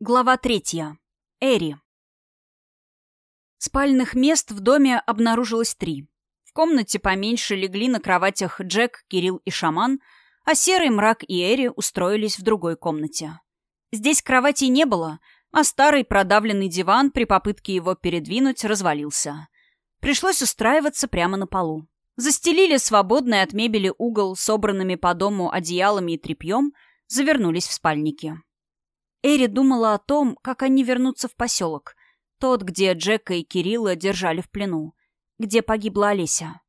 Глава третья. Эри. Спальных мест в доме обнаружилось три. В комнате поменьше легли на кроватях Джек, Кирилл и Шаман, а Серый, Мрак и Эри устроились в другой комнате. Здесь кроватей не было, а старый продавленный диван при попытке его передвинуть развалился. Пришлось устраиваться прямо на полу. Застелили свободный от мебели угол собранными по дому одеялами и тряпьем, завернулись в спальники. Эри думала о том, как они вернутся в поселок. Тот, где Джека и Кирилла держали в плену. Где погибла Олеся.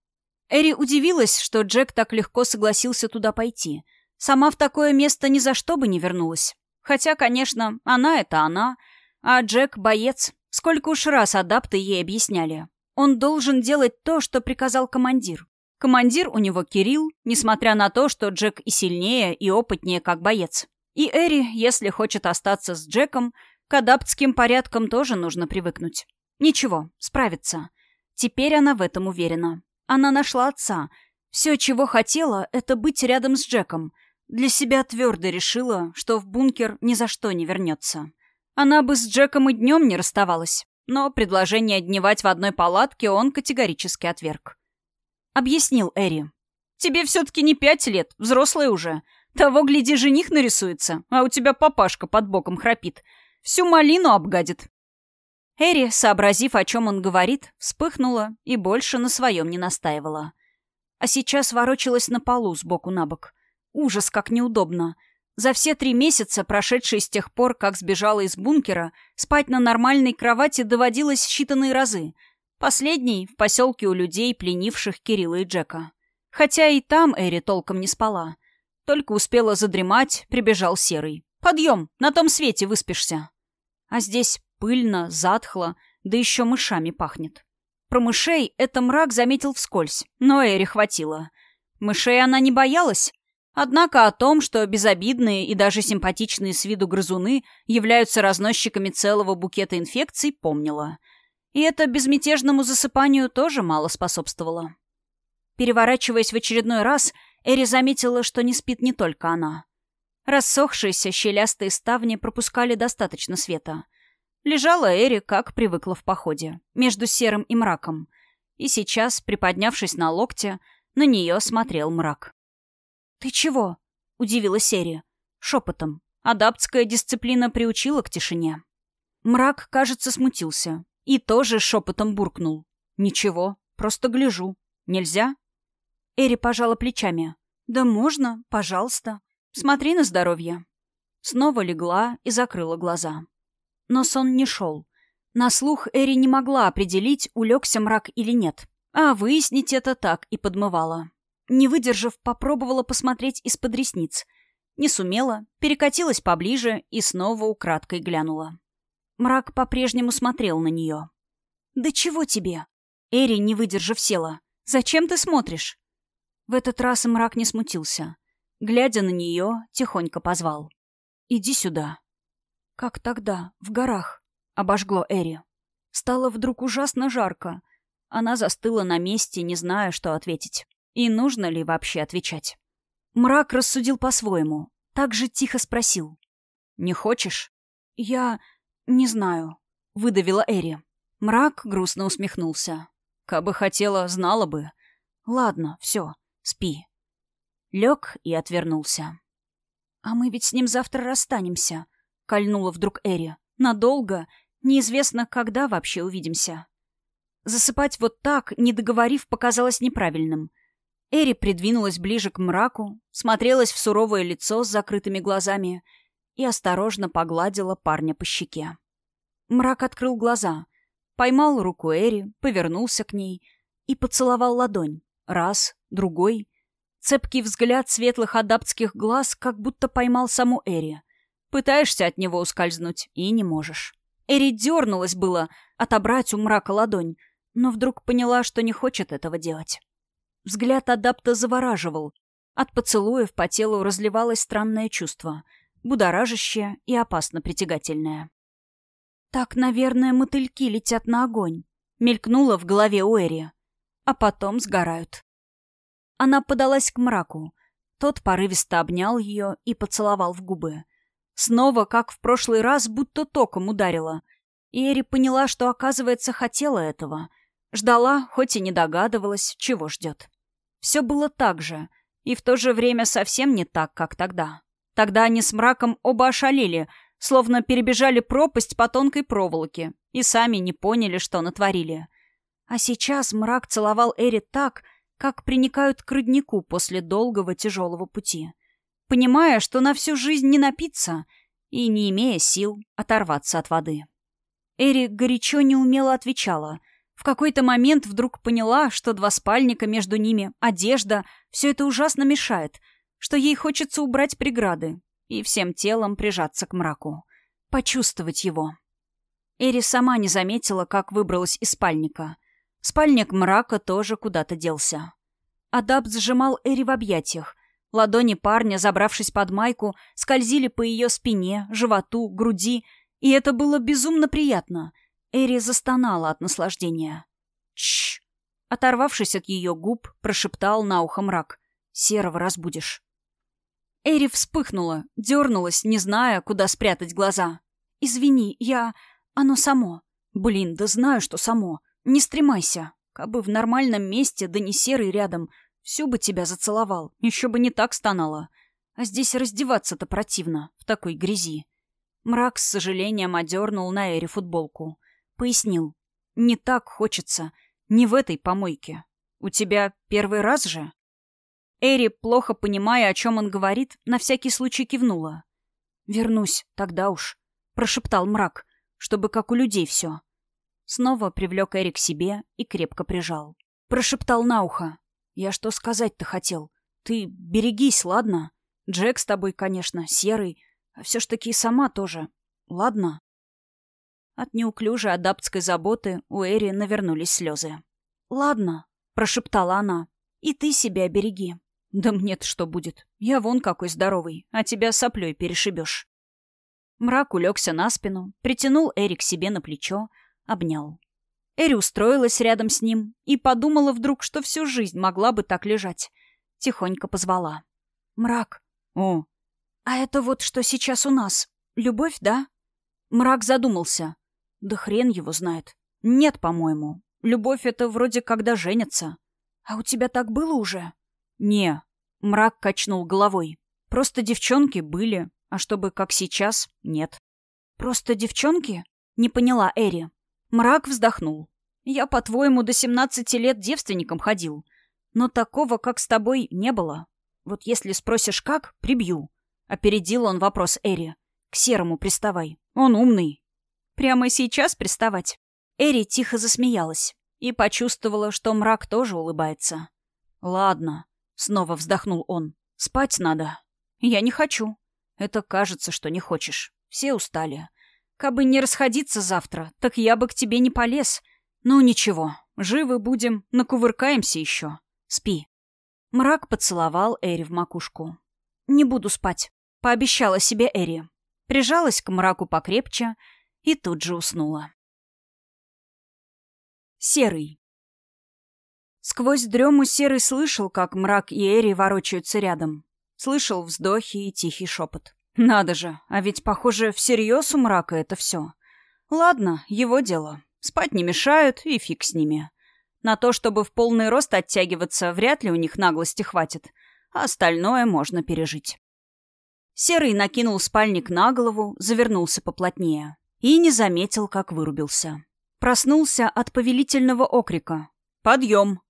Эри удивилась, что Джек так легко согласился туда пойти. Сама в такое место ни за что бы не вернулась. Хотя, конечно, она — это она, а Джек — боец. Сколько уж раз адапты ей объясняли. Он должен делать то, что приказал командир. Командир у него Кирилл, несмотря на то, что Джек и сильнее, и опытнее как боец. И Эри, если хочет остаться с Джеком, к адаптским порядкам тоже нужно привыкнуть. Ничего, справится. Теперь она в этом уверена. Она нашла отца. Все, чего хотела, это быть рядом с Джеком. Для себя твердо решила, что в бункер ни за что не вернется. Она бы с Джеком и днем не расставалась, но предложение дневать в одной палатке он категорически отверг. Объяснил Эри. «Тебе все-таки не пять лет, взрослая уже. Того, гляди, жених нарисуется, а у тебя папашка под боком храпит. Всю малину обгадит. Эри, сообразив, о чем он говорит, вспыхнула и больше на своем не настаивала. А сейчас ворочалась на полу сбоку на бок. Ужас, как неудобно. За все три месяца, прошедшие с тех пор, как сбежала из бункера, спать на нормальной кровати доводилось считанные разы. Последний — в поселке у людей, пленивших Кирилла и Джека. Хотя и там Эри толком не спала. Только успела задремать, прибежал Серый. «Подъем! На том свете выспишься!» А здесь пыльно, затхло, да еще мышами пахнет. Про мышей это мрак заметил вскользь, но Эри хватило. Мышей она не боялась, Однако о том, что безобидные и даже симпатичные с виду грызуны являются разносчиками целого букета инфекций, помнила. И это безмятежному засыпанию тоже мало способствовало. Переворачиваясь в очередной раз, Эри заметила, что не спит не только она. Рассохшиеся щелястые ставни пропускали достаточно света. Лежала Эри, как привыкла в походе, между серым и мраком. И сейчас, приподнявшись на локте, на нее смотрел мрак. «Ты чего?» — удивилась Эри. Шепотом. Адаптская дисциплина приучила к тишине. Мрак, кажется, смутился. И тоже шепотом буркнул. «Ничего, просто гляжу. Нельзя?» Эри пожала плечами. «Да можно, пожалуйста. Смотри на здоровье». Снова легла и закрыла глаза. Но сон не шел. На слух Эри не могла определить, улегся мрак или нет. А выяснить это так и подмывала. Не выдержав, попробовала посмотреть из-под ресниц. Не сумела, перекатилась поближе и снова украдкой глянула. Мрак по-прежнему смотрел на нее. «Да чего тебе?» Эри, не выдержав, села. «Зачем ты смотришь?» В этот раз мрак не смутился. Глядя на нее, тихонько позвал. «Иди сюда». «Как тогда, в горах?» — обожгло Эри. Стало вдруг ужасно жарко. Она застыла на месте, не зная, что ответить. И нужно ли вообще отвечать. Мрак рассудил по-своему. Так же тихо спросил. «Не хочешь?» «Я... не знаю», — выдавила Эри. Мрак грустно усмехнулся. «Кабы хотела, знала бы. Ладно, все. Спи. Лег и отвернулся. «А мы ведь с ним завтра расстанемся», — кольнула вдруг Эри. «Надолго. Неизвестно, когда вообще увидимся». Засыпать вот так, не договорив, показалось неправильным. Эри придвинулась ближе к мраку, смотрелась в суровое лицо с закрытыми глазами и осторожно погладила парня по щеке. Мрак открыл глаза, поймал руку Эри, повернулся к ней и поцеловал ладонь. Раз, другой. Цепкий взгляд светлых адаптских глаз как будто поймал саму Эри. Пытаешься от него ускользнуть и не можешь. Эри дернулась было отобрать у мрака ладонь, но вдруг поняла, что не хочет этого делать. Взгляд адапта завораживал. От поцелуев по телу разливалось странное чувство, будоражащее и опасно притягательное. «Так, наверное, мотыльки летят на огонь», — мелькнуло в голове у Эри а потом сгорают. Она подалась к мраку. Тот порывисто обнял ее и поцеловал в губы. Снова, как в прошлый раз, будто током ударила. Эри поняла, что, оказывается, хотела этого. Ждала, хоть и не догадывалась, чего ждет. Все было так же, и в то же время совсем не так, как тогда. Тогда они с мраком оба ошалели, словно перебежали пропасть по тонкой проволоке, и сами не поняли, что натворили. А сейчас мрак целовал Эри так, как приникают к роднику после долгого тяжелого пути, понимая, что на всю жизнь не напиться и не имея сил оторваться от воды. Эри горячо неумело отвечала. В какой-то момент вдруг поняла, что два спальника между ними, одежда, все это ужасно мешает, что ей хочется убрать преграды и всем телом прижаться к мраку, почувствовать его. Эри сама не заметила, как выбралась из спальника — Спальник мрака тоже куда-то делся. Адапт сжимал Эри в объятиях. Ладони парня, забравшись под майку, скользили по ее спине, животу, груди, и это было безумно приятно. Эри застонала от наслаждения. Чш! Оторвавшись от ее губ, прошептал на ухо мрак. «Серого разбудишь». Эри вспыхнула, дернулась, не зная, куда спрятать глаза. «Извини, я... Оно само. Блин, да знаю, что само. Не стремайся. Кабы в нормальном месте, да не серый рядом, всю бы тебя зацеловал. Еще бы не так стонало. А здесь раздеваться-то противно, в такой грязи. Мрак с сожалением одернул на Эре футболку. Пояснил. Не так хочется. Не в этой помойке. У тебя первый раз же? Эри, плохо понимая, о чем он говорит, на всякий случай кивнула. «Вернусь, тогда уж», — прошептал мрак, чтобы как у людей все. Снова привлек Эрик к себе и крепко прижал. Прошептал на ухо. «Я что сказать-то хотел? Ты берегись, ладно? Джек с тобой, конечно, серый, а все ж таки сама тоже. Ладно?» От неуклюжей адаптской заботы у Эри навернулись слезы. «Ладно», — прошептала она, — «и ты себя береги». «Да мне-то что будет? Я вон какой здоровый, а тебя соплей перешибешь». Мрак улегся на спину, притянул Эрик себе на плечо, обнял. Эри устроилась рядом с ним и подумала вдруг, что всю жизнь могла бы так лежать. Тихонько позвала. «Мрак». «О». «А это вот что сейчас у нас? Любовь, да?» Мрак задумался. «Да хрен его знает. Нет, по-моему. Любовь — это вроде когда женятся. А у тебя так было уже?» «Не». Мрак качнул головой. «Просто девчонки были, а чтобы как сейчас — нет». «Просто девчонки?» — не поняла Эри. Мрак вздохнул. «Я, по-твоему, до семнадцати лет девственником ходил. Но такого, как с тобой, не было. Вот если спросишь, как, прибью». Опередил он вопрос Эри. «К Серому приставай. Он умный». «Прямо сейчас приставать?» Эри тихо засмеялась и почувствовала, что мрак тоже улыбается. «Ладно», — снова вздохнул он. «Спать надо». «Я не хочу». «Это кажется, что не хочешь. Все устали. Кабы не расходиться завтра, так я бы к тебе не полез. Ну ничего, живы будем, накувыркаемся еще. Спи. Мрак поцеловал Эри в макушку. «Не буду спать», — пообещала себе Эри. Прижалась к мраку покрепче и тут же уснула. Серый. Сквозь дрему Серый слышал, как мрак и Эри ворочаются рядом. Слышал вздохи и тихий шепот. Надо же, а ведь, похоже, всерьез у мрака это все. Ладно, его дело. Спать не мешают, и фиг с ними. На то, чтобы в полный рост оттягиваться, вряд ли у них наглости хватит. А остальное можно пережить. Серый накинул спальник на голову, завернулся поплотнее. И не заметил, как вырубился. Проснулся от повелительного окрика. «Подъем!»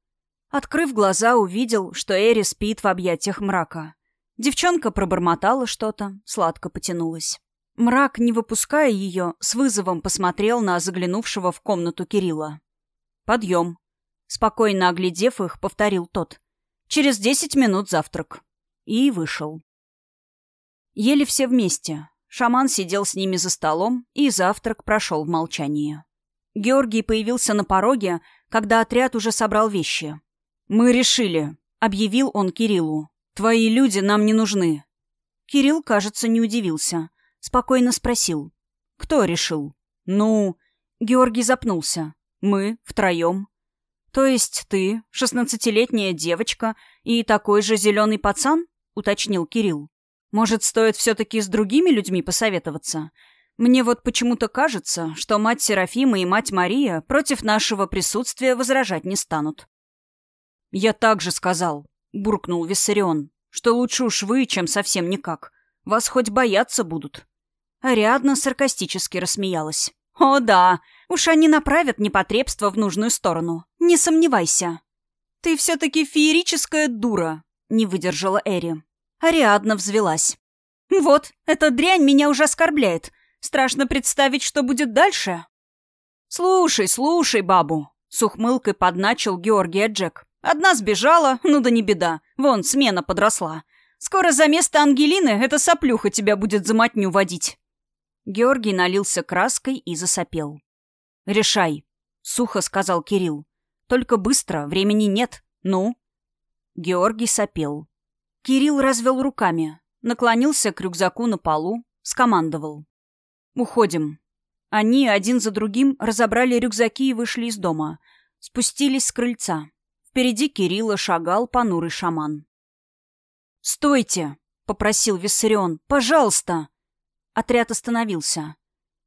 Открыв глаза, увидел, что Эри спит в объятиях мрака. Девчонка пробормотала что-то, сладко потянулась. Мрак, не выпуская ее, с вызовом посмотрел на заглянувшего в комнату Кирилла. «Подъем!» Спокойно оглядев их, повторил тот. «Через десять минут завтрак». И вышел. Ели все вместе. Шаман сидел с ними за столом, и завтрак прошел в молчании. Георгий появился на пороге, когда отряд уже собрал вещи. «Мы решили», — объявил он Кириллу. Твои люди нам не нужны». Кирилл, кажется, не удивился. Спокойно спросил. «Кто решил?» «Ну...» Георгий запнулся. «Мы втроем». «То есть ты, шестнадцатилетняя девочка и такой же зеленый пацан?» — уточнил Кирилл. Может, стоит все-таки с другими людьми посоветоваться? Мне вот почему-то кажется, что мать Серафима и мать Мария против нашего присутствия возражать не станут. «Я также сказал», — буркнул Виссарион, «что лучше уж вы, чем совсем никак. Вас хоть бояться будут». Ариадна саркастически рассмеялась. «О да, уж они направят непотребство в нужную сторону. Не сомневайся». «Ты все-таки феерическая дура», — не выдержала Эри. Ариадна взвелась. «Вот, эта дрянь меня уже оскорбляет. Страшно представить, что будет дальше». «Слушай, слушай, бабу», — с ухмылкой подначил Георгия Джек. «Одна сбежала, ну да не беда. Вон, смена подросла. Скоро за место Ангелины эта соплюха тебя будет за мотню водить». Георгий налился краской и засопел. «Решай», — сухо сказал Кирилл. «Только быстро, времени нет. Ну?» Георгий сопел. Кирилл развел руками, наклонился к рюкзаку на полу, скомандовал. «Уходим». Они один за другим разобрали рюкзаки и вышли из дома. Спустились с крыльца. Впереди Кирилла шагал понурый шаман. «Стойте!» — попросил Виссарион. «Пожалуйста!» Отряд остановился.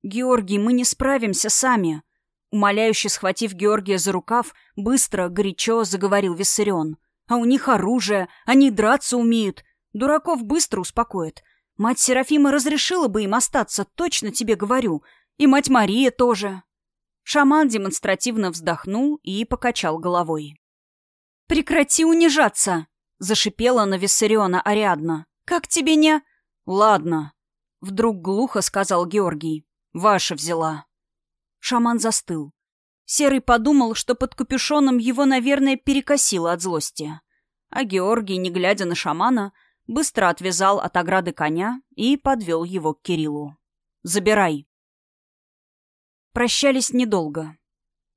«Георгий, мы не справимся сами!» Умоляюще схватив Георгия за рукав, быстро, горячо заговорил Виссарион. А у них оружие, они драться умеют. Дураков быстро успокоят. Мать Серафима разрешила бы им остаться, точно тебе говорю. И мать Мария тоже. Шаман демонстративно вздохнул и покачал головой. «Прекрати унижаться!» — зашипела на Виссариона Ариадна. «Как тебе не...» «Ладно», — вдруг глухо сказал Георгий. «Ваша взяла». Шаман застыл. Серый подумал, что под капюшоном его, наверное, перекосило от злости. А Георгий, не глядя на шамана, быстро отвязал от ограды коня и подвел его к Кириллу. «Забирай». Прощались недолго.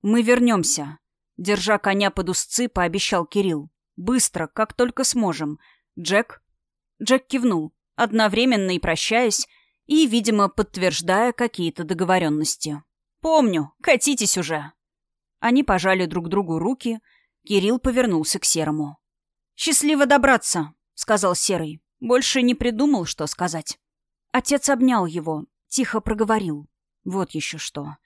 «Мы вернемся», — держа коня под узцы, пообещал Кирилл. «Быстро, как только сможем. Джек?» Джек кивнул, одновременно и прощаясь, и, видимо, подтверждая какие-то договоренности. «Помню, катитесь уже!» Они пожали друг другу руки. Кирилл повернулся к Серому. «Счастливо добраться», — сказал Серый. Больше не придумал, что сказать. Отец обнял его, тихо проговорил. «Вот еще что.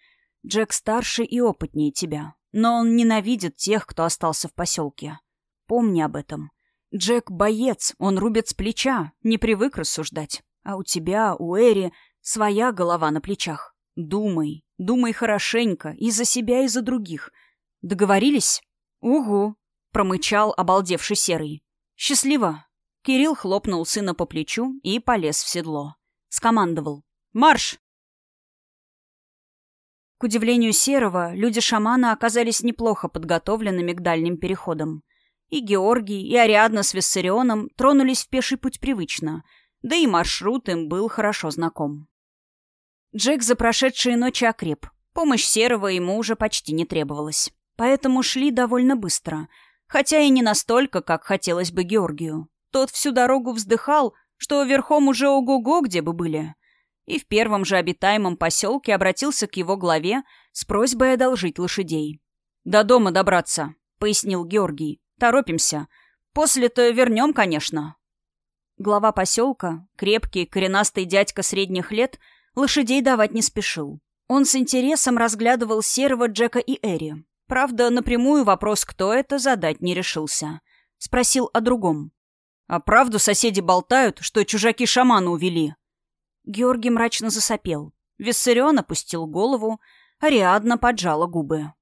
Джек старше и опытнее тебя, но он ненавидит тех, кто остался в поселке. Помни об этом. Джек — боец, он рубит с плеча, не привык рассуждать. А у тебя, у Эри, своя голова на плечах. Думай, думай хорошенько, и за себя, и за других. Договорились? Угу, промычал обалдевший серый. Счастливо. Кирилл хлопнул сына по плечу и полез в седло. Скомандовал. Марш! К удивлению Серого, люди шамана оказались неплохо подготовленными к дальним переходам. И Георгий, и Ариадна с Виссарионом тронулись в пеший путь привычно, да и маршрут им был хорошо знаком. Джек за прошедшие ночи окреп. Помощь Серого ему уже почти не требовалась. Поэтому шли довольно быстро. Хотя и не настолько, как хотелось бы Георгию. Тот всю дорогу вздыхал, что верхом уже ого-го где бы были. И в первом же обитаемом поселке обратился к его главе с просьбой одолжить лошадей. «До дома добраться», — пояснил Георгий. «Торопимся. После-то вернем, конечно». Глава поселка, крепкий, коренастый дядька средних лет — Лошадей давать не спешил. Он с интересом разглядывал Серого, Джека и Эри. Правда, напрямую вопрос, кто это, задать не решился. Спросил о другом. «А правду соседи болтают, что чужаки шамана увели?» Георгий мрачно засопел. Виссарион опустил голову, Ариадна поджала губы.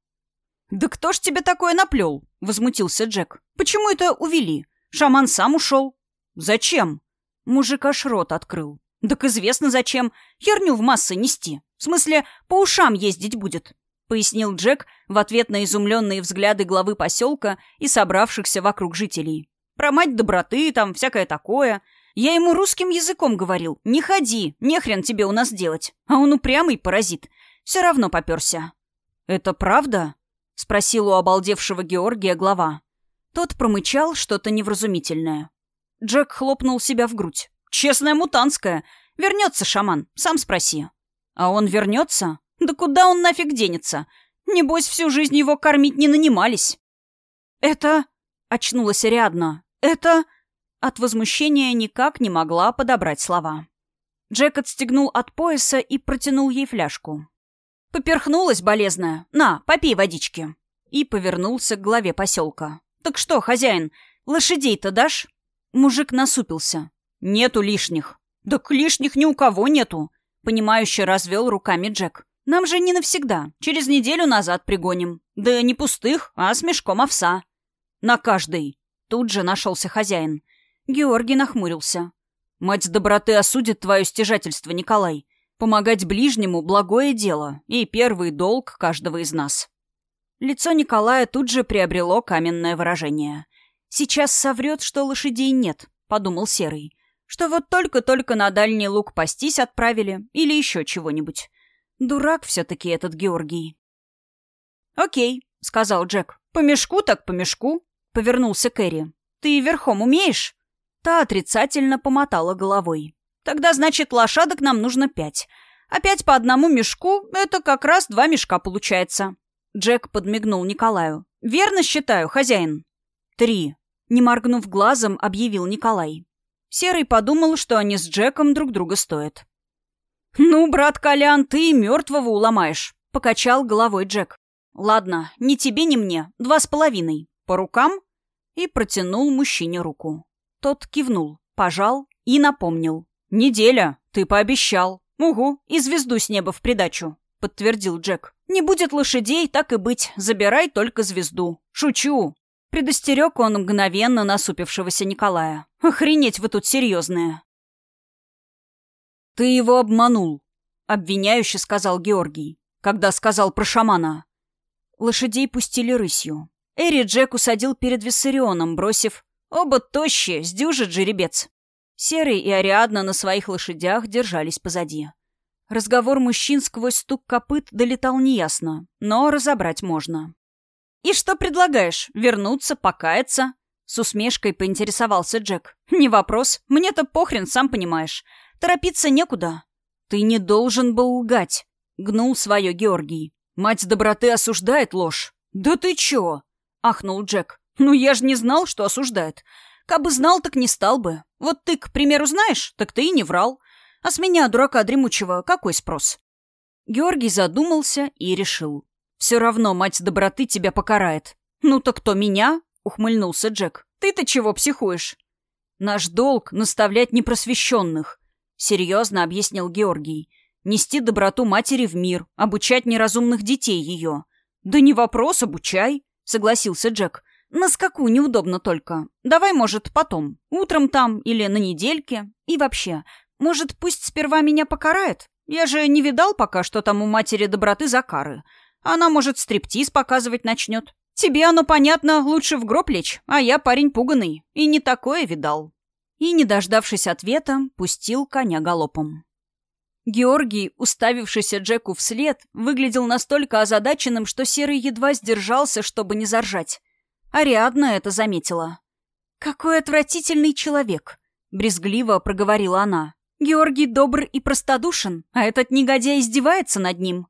«Да кто ж тебе такое наплел?» — возмутился Джек. «Почему это увели? Шаман сам ушел». «Зачем?» Мужик аж рот открыл. «Так известно зачем. Херню в массы нести. В смысле, по ушам ездить будет», — пояснил Джек в ответ на изумленные взгляды главы поселка и собравшихся вокруг жителей. «Про мать доброты, там всякое такое. Я ему русским языком говорил. Не ходи, не хрен тебе у нас делать. А он упрямый паразит. Все равно поперся». «Это правда?» — спросил у обалдевшего Георгия глава. Тот промычал что-то невразумительное. Джек хлопнул себя в грудь. Честная мутанская. Вернется шаман, сам спроси. А он вернется? Да куда он нафиг денется? Небось, всю жизнь его кормить не нанимались. Это... Очнулась Ариадна. Это... от возмущения никак не могла подобрать слова. Джек отстегнул от пояса и протянул ей фляжку. «Поперхнулась болезная. На, попей водички». И повернулся к главе поселка. «Так что, хозяин, лошадей-то дашь?» Мужик насупился. «Нету лишних». «Так лишних ни у кого нету», — понимающе развел руками Джек. «Нам же не навсегда. Через неделю назад пригоним. Да не пустых, а с мешком овса». «На каждый». Тут же нашелся хозяин. Георгий нахмурился. «Мать доброты осудит твое стяжательство, Николай. Помогать ближнему — благое дело и первый долг каждого из нас». Лицо Николая тут же приобрело каменное выражение. «Сейчас соврет, что лошадей нет», — подумал Серый. «Что вот только-только на дальний луг пастись отправили или еще чего-нибудь. Дурак все-таки этот Георгий». «Окей», — сказал Джек. «По мешку так по мешку», — повернулся Кэрри. «Ты верхом умеешь?» Та отрицательно помотала головой. «Тогда, значит, лошадок нам нужно пять. А пять по одному мешку — это как раз два мешка получается». Джек подмигнул Николаю. «Верно считаю, хозяин?» «Три», — не моргнув глазом, объявил Николай. Серый подумал, что они с Джеком друг друга стоят. «Ну, брат Колян, ты и мертвого уломаешь», — покачал головой Джек. «Ладно, ни тебе, ни мне. Два с половиной. По рукам?» И протянул мужчине руку. Тот кивнул, пожал и напомнил. «Неделя, ты пообещал. Угу, и звезду с неба в придачу», — подтвердил Джек. «Не будет лошадей, так и быть, забирай только звезду. Шучу». Предостерег он мгновенно насупившегося Николая. «Охренеть вы тут серьезные!» «Ты его обманул», — обвиняюще сказал Георгий, когда сказал про шамана. Лошадей пустили рысью. Эри Джек усадил перед Виссарионом, бросив Оба тощие, сдюжит жеребец. Серый и Ариадна на своих лошадях держались позади. Разговор мужчин сквозь стук копыт долетал неясно, но разобрать можно. «И что предлагаешь? Вернуться, покаяться?» С усмешкой поинтересовался Джек. «Не вопрос. Мне-то похрен, сам понимаешь. Торопиться некуда». «Ты не должен был лгать», — гнул свое Георгий. «Мать доброты осуждает ложь». «Да ты чё?» — ахнул Джек. «Ну, я же не знал, что осуждает. Кабы знал, так не стал бы. Вот ты, к примеру, знаешь, так ты и не врал. А с меня, дурака дремучего, какой спрос?» Георгий задумался и решил. «Все равно мать доброты тебя покарает». «Ну так кто, меня?» — ухмыльнулся Джек. «Ты-то чего психуешь?» «Наш долг — наставлять непросвещенных», — серьезно объяснил Георгий. «Нести доброту матери в мир, обучать неразумных детей ее». «Да не вопрос, обучай», — согласился Джек. На скаку неудобно только. Давай, может, потом. Утром там или на недельке. И вообще, может, пусть сперва меня покарает? Я же не видал пока, что там у матери доброты за кары. Она, может, стриптиз показывать начнет. Тебе оно, понятно, лучше в гроб лечь, а я парень пуганый. И не такое видал. И, не дождавшись ответа, пустил коня галопом. Георгий, уставившийся Джеку вслед, выглядел настолько озадаченным, что Серый едва сдержался, чтобы не заржать. Ариадна это заметила. «Какой отвратительный человек!» — брезгливо проговорила она. «Георгий добр и простодушен, а этот негодяй издевается над ним».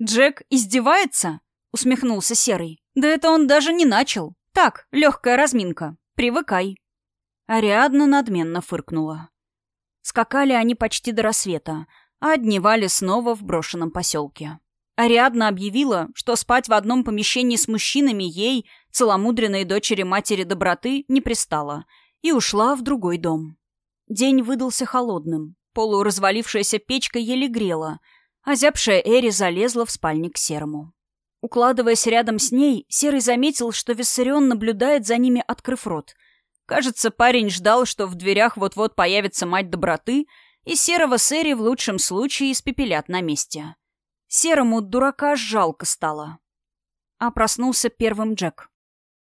«Джек издевается?» — усмехнулся Серый. «Да это он даже не начал. Так, легкая разминка. Привыкай». Ариадна надменно фыркнула. Скакали они почти до рассвета, а дневали снова в брошенном поселке. Ариадна объявила, что спать в одном помещении с мужчинами ей, целомудренной дочери матери доброты, не пристало, и ушла в другой дом. День выдался холодным, полуразвалившаяся печка еле грела, а зябшая Эри залезла в спальник к Серому. Укладываясь рядом с ней, Серый заметил, что Виссарион наблюдает за ними, открыв рот. Кажется, парень ждал, что в дверях вот-вот появится мать доброты, и Серого с Эри в лучшем случае испепелят на месте. Серому дурака жалко стало. А проснулся первым Джек.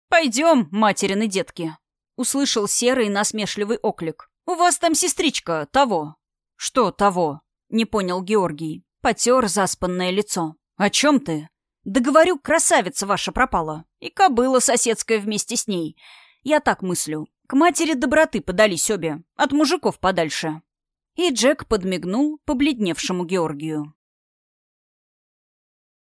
«Пойдем, материны детки!» — услышал серый насмешливый оклик. «У вас там сестричка того». «Что того?» — не понял Георгий. Потер заспанное лицо. «О чем ты?» «Да говорю, красавица ваша пропала. И кобыла соседская вместе с ней. Я так мыслю. К матери доброты подались обе. От мужиков подальше». И Джек подмигнул побледневшему Георгию.